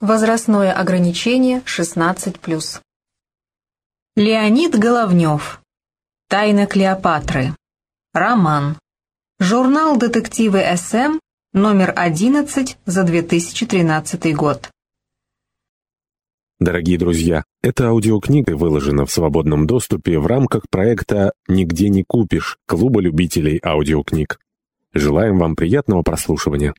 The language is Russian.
Возрастное ограничение 16+. Леонид Головнев. Тайна Клеопатры. Роман. Журнал «Детективы СМ», номер 11 за 2013 год. Дорогие друзья, эта аудиокнига выложена в свободном доступе в рамках проекта «Нигде не купишь» Клуба любителей аудиокниг. Желаем вам приятного прослушивания.